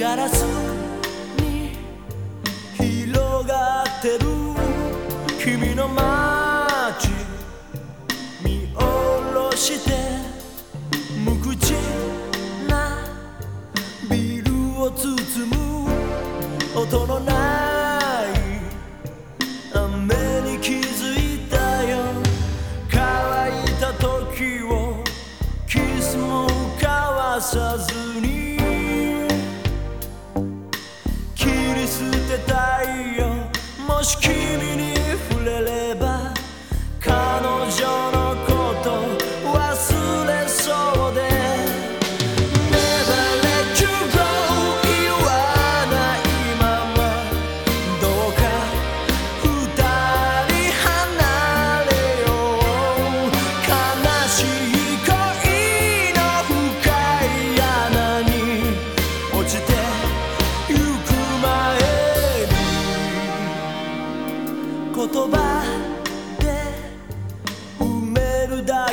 ガラスに広がってる。君の街見下ろして無口なビルを包む音のない雨に気づいたよ。乾いた時をキスも交わさず。John.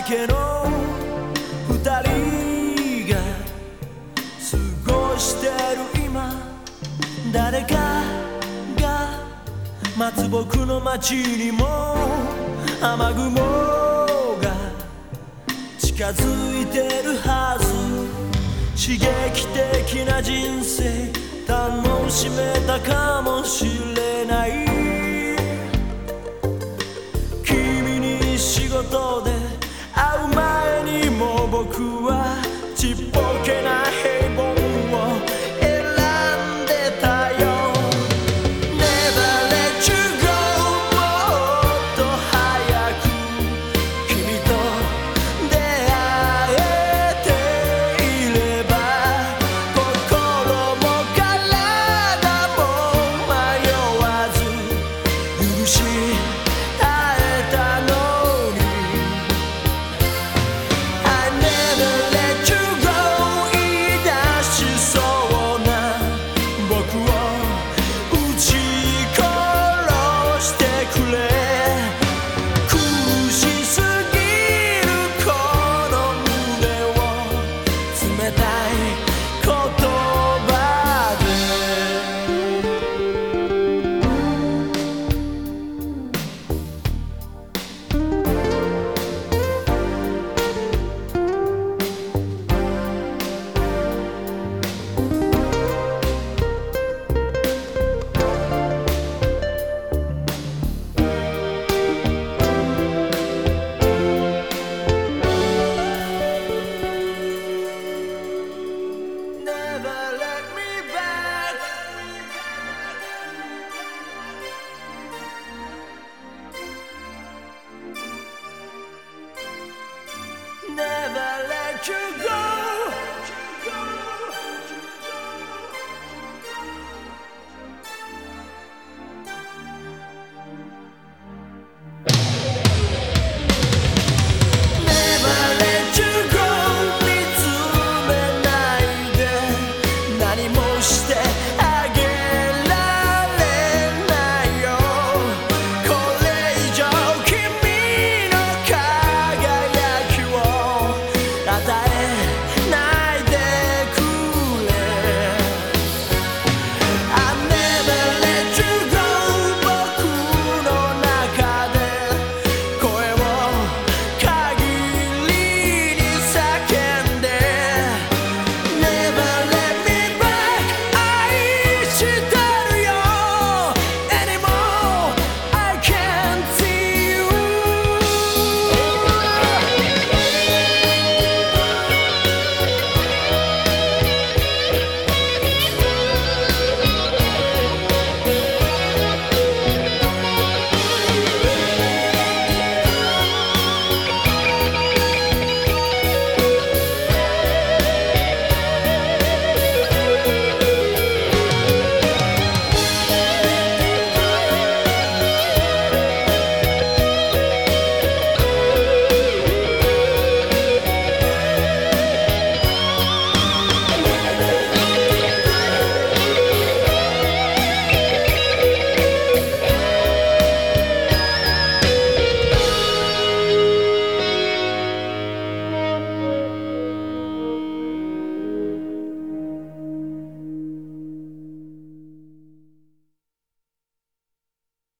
けの二人が過ごしてる今誰かが待つ僕の街にも雨雲が近づいてるはず。刺激的な人生。楽しめたかもしれない。君に仕事で you go.